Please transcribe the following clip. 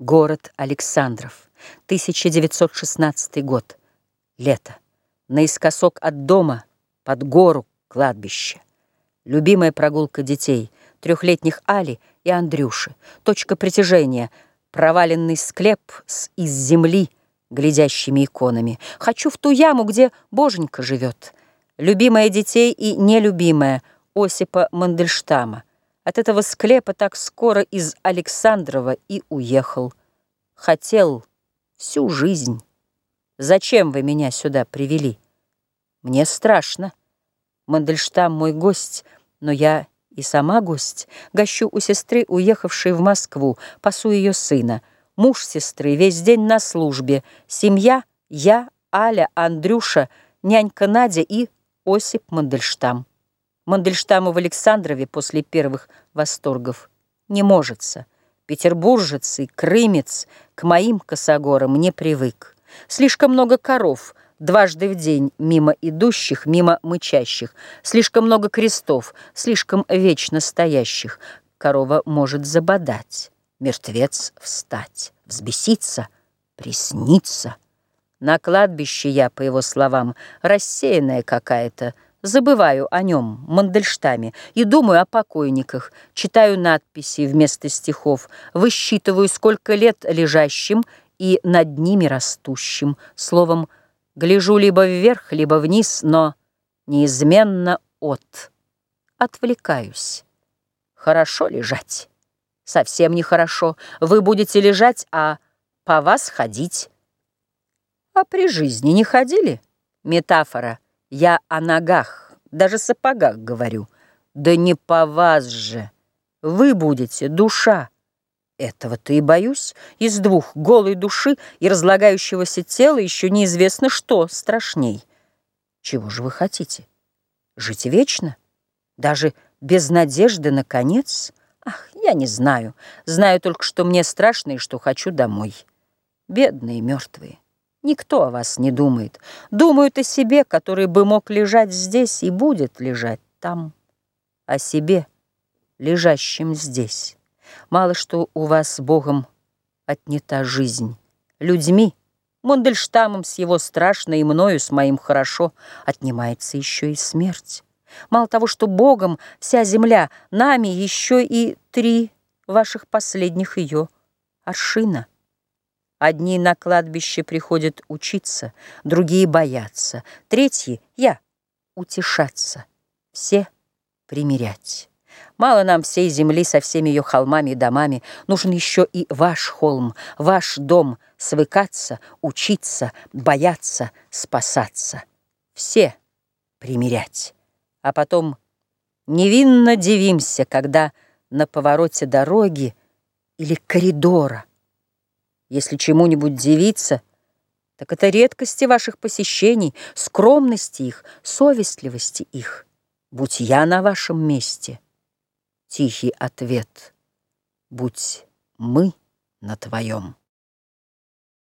Город Александров, 1916 год. Лето. Наискосок от дома, под гору, кладбище. Любимая прогулка детей, трехлетних Али и Андрюши. Точка притяжения, проваленный склеп с из земли глядящими иконами. Хочу в ту яму, где Боженька живет. Любимая детей и нелюбимая Осипа Мандельштама. От этого склепа так скоро из Александрова и уехал. Хотел всю жизнь. Зачем вы меня сюда привели? Мне страшно. Мандельштам мой гость, но я и сама гость. Гощу у сестры, уехавшей в Москву, пасу ее сына. Муж сестры весь день на службе. Семья, я, Аля, Андрюша, нянька Надя и Осип Мандельштам. Мандельштаму в Александрове после первых восторгов не можется. Петербуржец и крымец к моим косогорам не привык. Слишком много коров, дважды в день, мимо идущих, мимо мычащих. Слишком много крестов, слишком вечно стоящих. Корова может забодать, мертвец встать, взбеситься, присниться. На кладбище я, по его словам, рассеянная какая-то, Забываю о нем, Мандельштаме, и думаю о покойниках, читаю надписи вместо стихов, высчитываю, сколько лет лежащим и над ними растущим. Словом, гляжу либо вверх, либо вниз, но неизменно от. Отвлекаюсь. Хорошо лежать. Совсем нехорошо. Вы будете лежать, а по вас ходить. А при жизни не ходили? Метафора. Я о ногах, даже сапогах говорю. Да не по вас же. Вы будете душа. Этого-то и боюсь. Из двух голой души и разлагающегося тела еще неизвестно, что страшней. Чего же вы хотите? Жить вечно? Даже без надежды на конец? Ах, я не знаю. Знаю только, что мне страшно и что хочу домой. Бедные мертвые. Никто о вас не думает. Думают о себе, который бы мог лежать здесь и будет лежать там. О себе, лежащем здесь. Мало что у вас Богом отнята жизнь. Людьми, Мандельштамом с его страшно и мною с моим хорошо, отнимается еще и смерть. Мало того, что Богом вся земля, нами еще и три ваших последних ее аршина. Одни на кладбище приходят учиться, другие боятся, третьи — я, утешаться, все примирять. Мало нам всей земли со всеми ее холмами и домами, нужен еще и ваш холм, ваш дом, свыкаться, учиться, бояться, спасаться. Все примирять, а потом невинно дивимся, когда на повороте дороги или коридора если чему-нибудь дивиться, так это редкости ваших посещений, скромности их, совестливости их. Будь я на вашем месте. Тихий ответ. Будь мы на твоем.